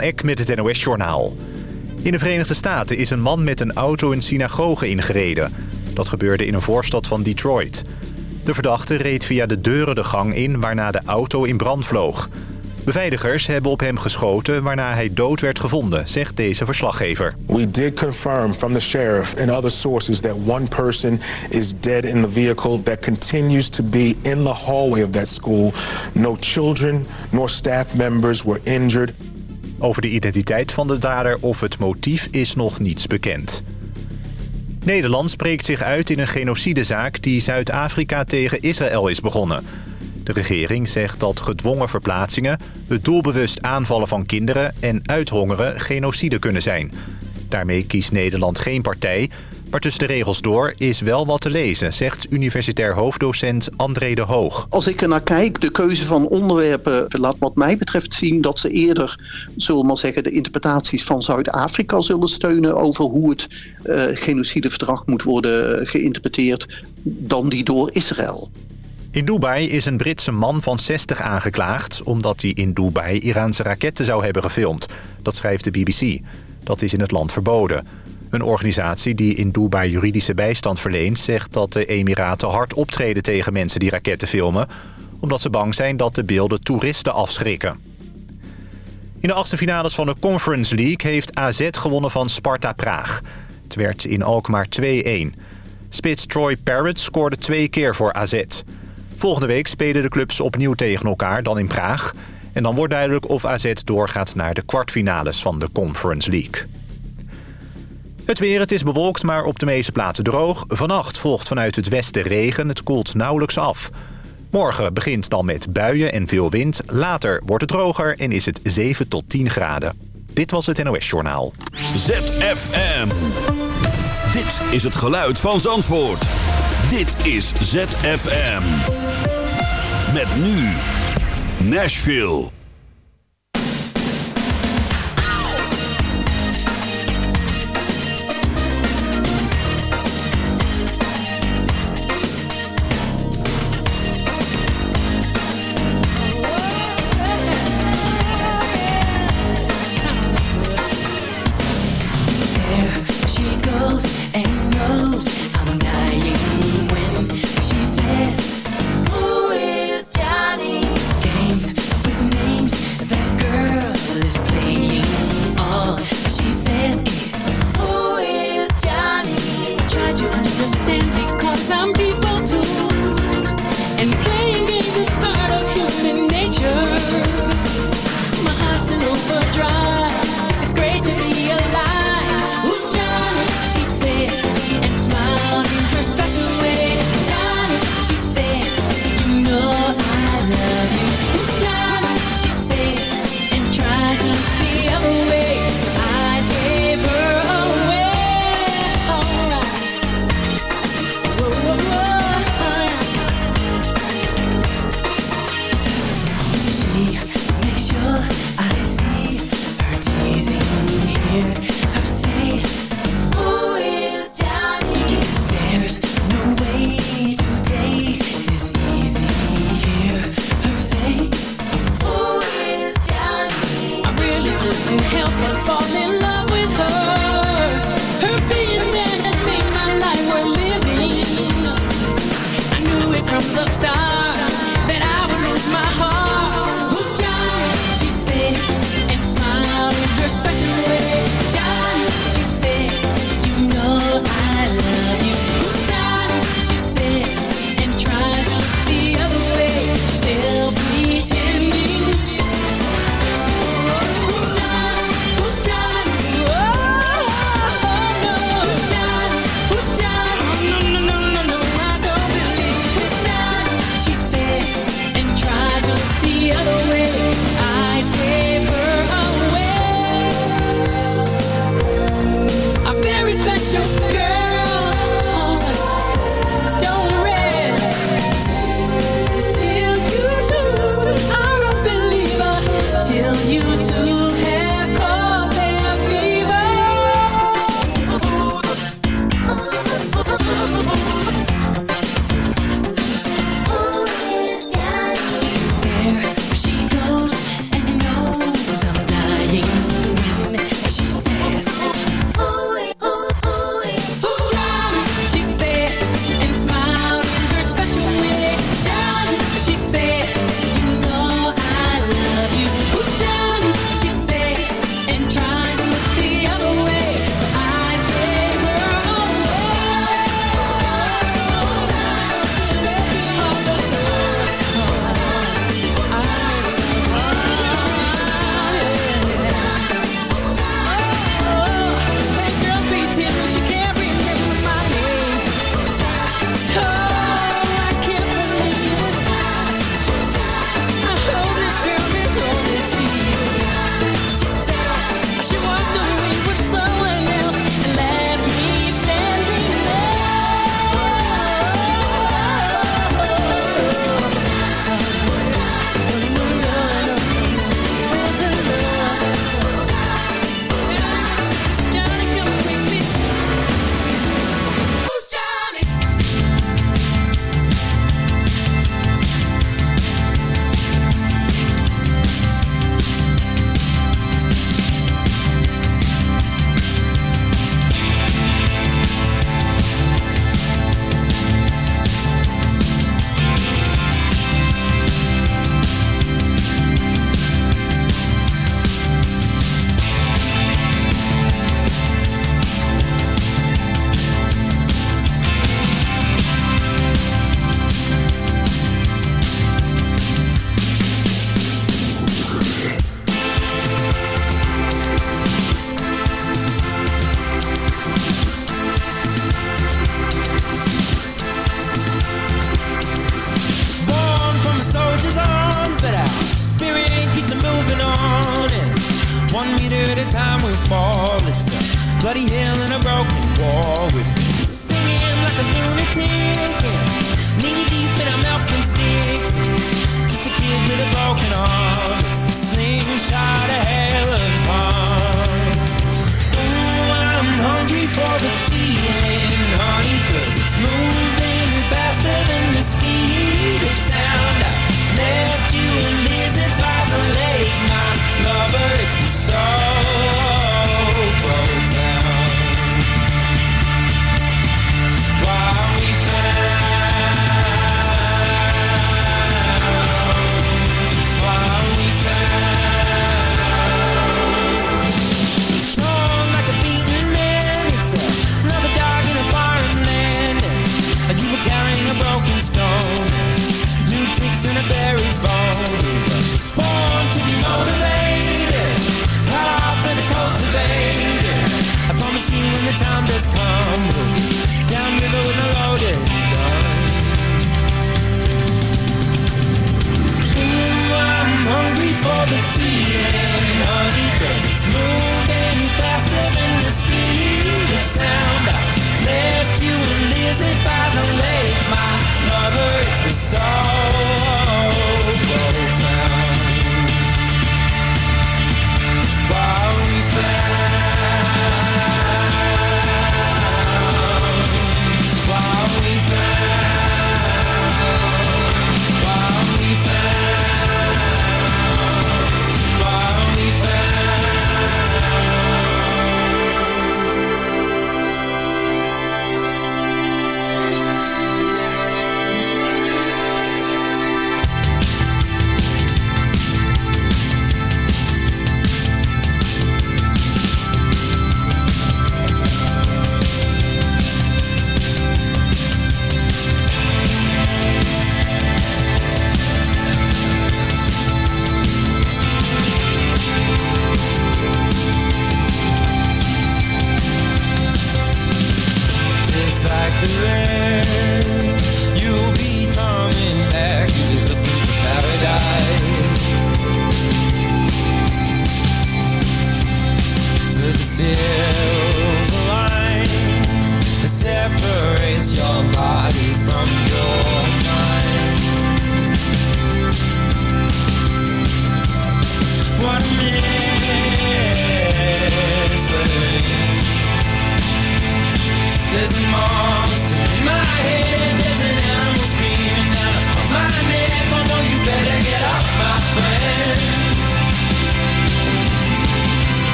Eck met het NOS-journaal. In de Verenigde Staten is een man met een auto een synagoge ingereden. Dat gebeurde in een voorstad van Detroit. De verdachte reed via de deuren de gang in waarna de auto in brand vloog. Beveiligers hebben op hem geschoten waarna hij dood werd gevonden, zegt deze verslaggever. We did confirm from the sheriff and other sources that one person is dead in the vehicle that continues to be in the hallway of that school. No children nor staff members were injured. Over de identiteit van de dader of het motief is nog niets bekend. Nederland spreekt zich uit in een genocidezaak die Zuid-Afrika tegen Israël is begonnen. De regering zegt dat gedwongen verplaatsingen, het doelbewust aanvallen van kinderen en uithongeren genocide kunnen zijn. Daarmee kiest Nederland geen partij, maar tussen de regels door is wel wat te lezen, zegt universitair hoofddocent André de Hoog. Als ik er naar kijk, de keuze van onderwerpen laat wat mij betreft zien dat ze eerder, zullen we maar zeggen, de interpretaties van Zuid-Afrika zullen steunen over hoe het uh, genocideverdrag moet worden geïnterpreteerd dan die door Israël. In Dubai is een Britse man van 60 aangeklaagd... omdat hij in Dubai Iraanse raketten zou hebben gefilmd. Dat schrijft de BBC. Dat is in het land verboden. Een organisatie die in Dubai juridische bijstand verleent... zegt dat de Emiraten hard optreden tegen mensen die raketten filmen... omdat ze bang zijn dat de beelden toeristen afschrikken. In de achtste finales van de Conference League heeft AZ gewonnen van Sparta Praag. Het werd in Alkmaar 2-1. Spits Troy Parrott scoorde twee keer voor AZ. Volgende week spelen de clubs opnieuw tegen elkaar, dan in Praag. En dan wordt duidelijk of AZ doorgaat naar de kwartfinales van de Conference League. Het weer, het is bewolkt, maar op de meeste plaatsen droog. Vannacht volgt vanuit het westen regen, het koelt nauwelijks af. Morgen begint dan met buien en veel wind. Later wordt het droger en is het 7 tot 10 graden. Dit was het NOS Journaal. ZFM. Dit is het geluid van Zandvoort. Dit is ZFM. Met nu Nashville. love.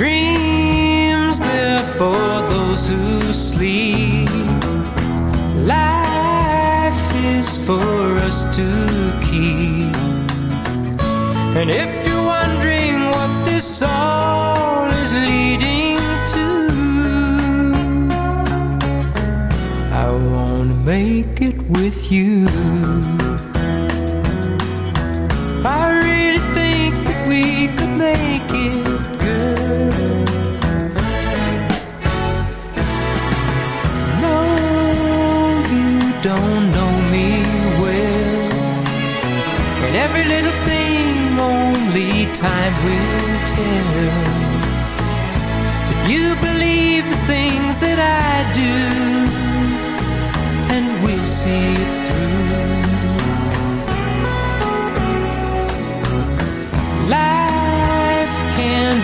dreams, they're for those who sleep. Life is for us to keep. And if you're wondering what this song is leading to, I wanna make it with you.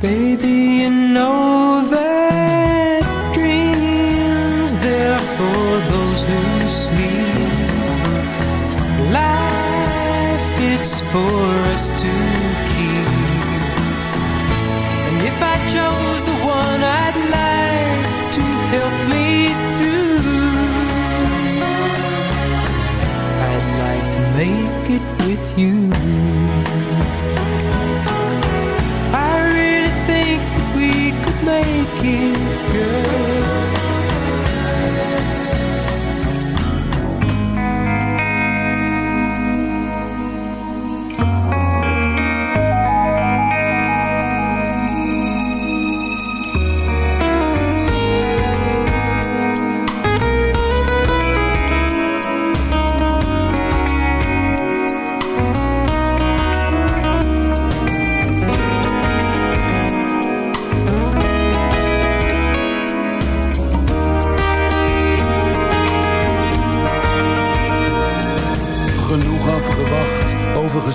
Baby, you know that dreams they're for those who sleep. Life it's for us to keep. And if I chose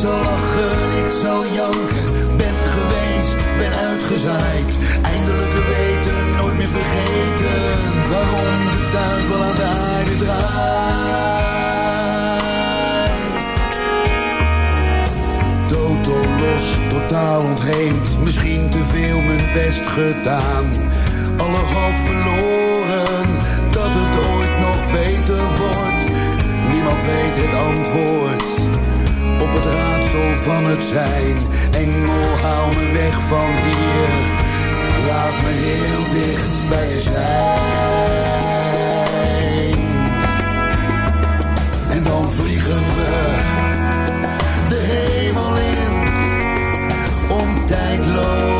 zal lachen, ik zal janken, ben geweest, ben uitgezaaid. Eindelijk weten, nooit meer vergeten, waarom de duivel aan de aarde draait. Totaal los, totaal ontheemd, misschien te veel mijn best gedaan. Alle hoop verloren, dat het ooit nog beter wordt. Niemand weet het antwoord op het raadsel van het zijn. Engel, haal me weg van hier, laat me heel dicht bij je zijn. En dan vliegen we de hemel in om tijdloos,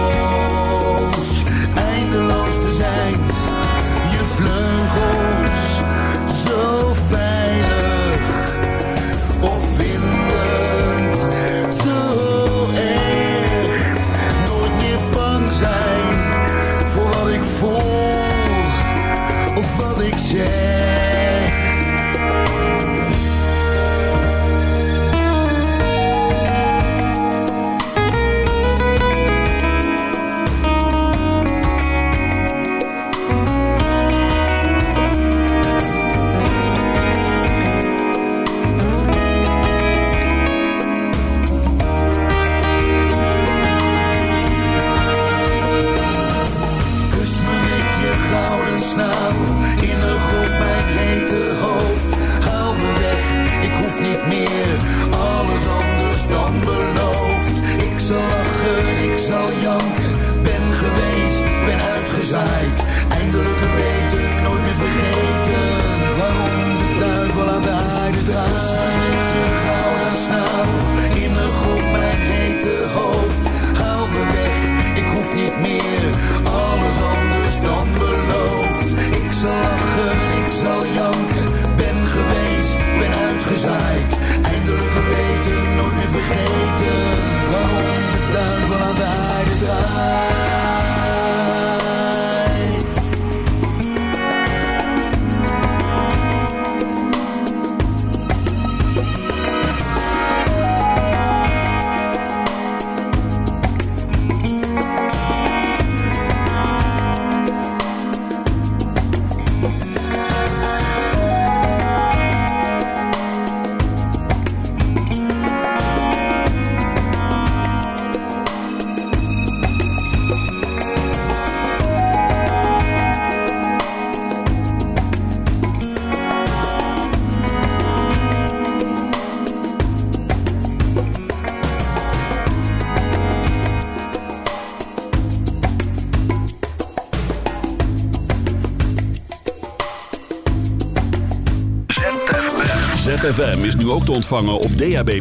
ontvangen op DAB+.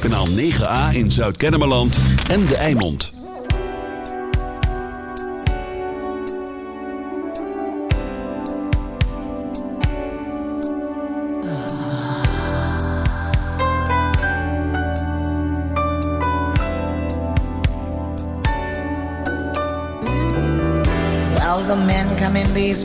Kanaal 9A in Zuid-Kennemerland en De Eimond. Well, the men come in these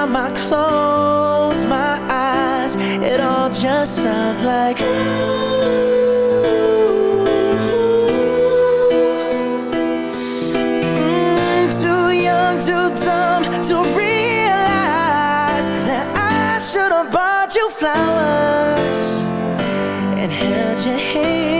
Time I close my eyes. It all just sounds like. Mm, too young, too dumb to realize that I should have bought you flowers and held your hand.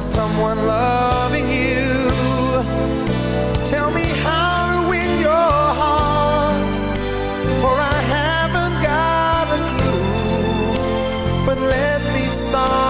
Is someone loving you? Tell me how to win your heart, for I haven't got a clue. But let me start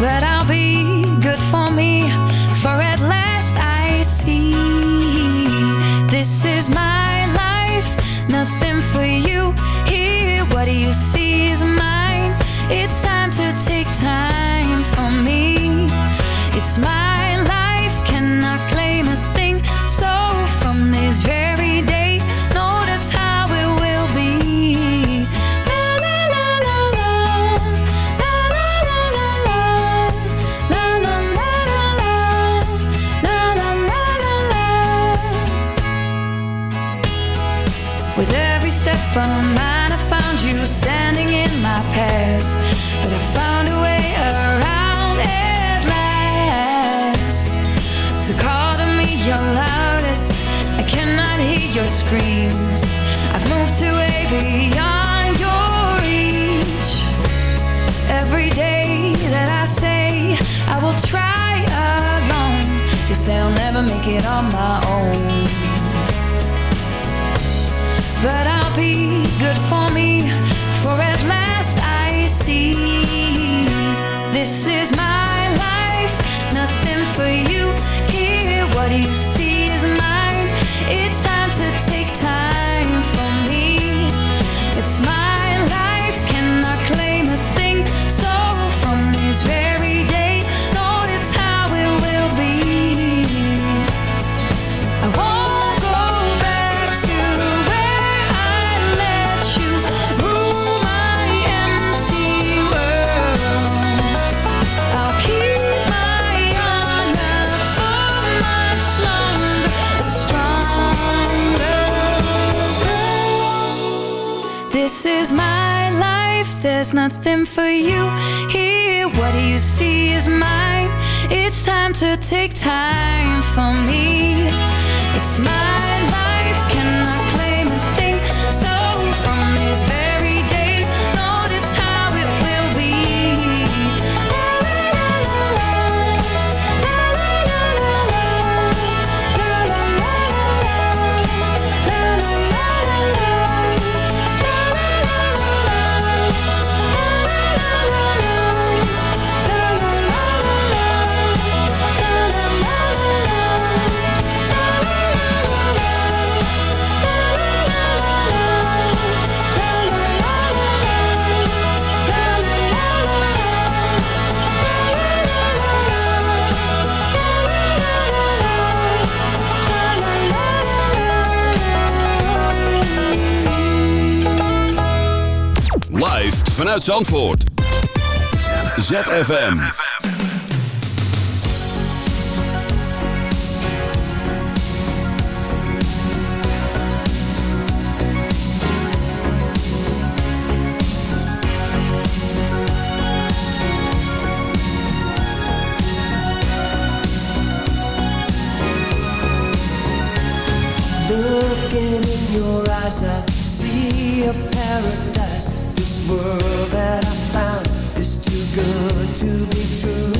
But I'll be good for me, for at last I see this is my life, nothing for you. Here, what do you see is mine? It's time to take time never make it on my own but I'll be good for me. For at last I see this is my take time Vanuit Zandvoort. ZFM. Looking in your eyes, I see a paradise. That I found is too good to be true.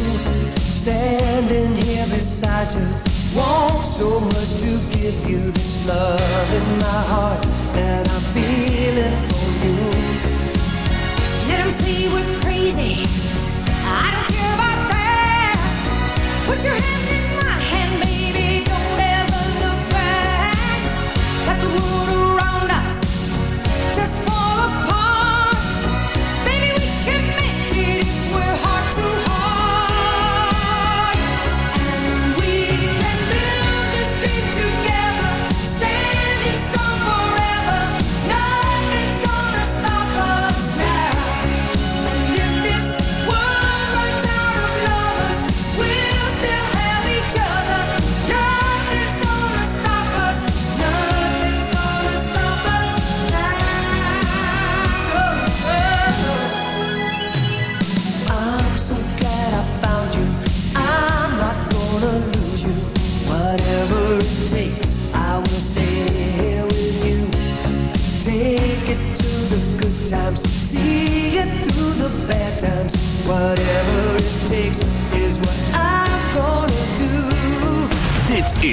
Standing here beside you, want so much to give you this love in my heart that I'm feeling for you. Let say we're crazy. I don't care about that. Put your hand in my hand, baby. Don't ever look back. Let the world around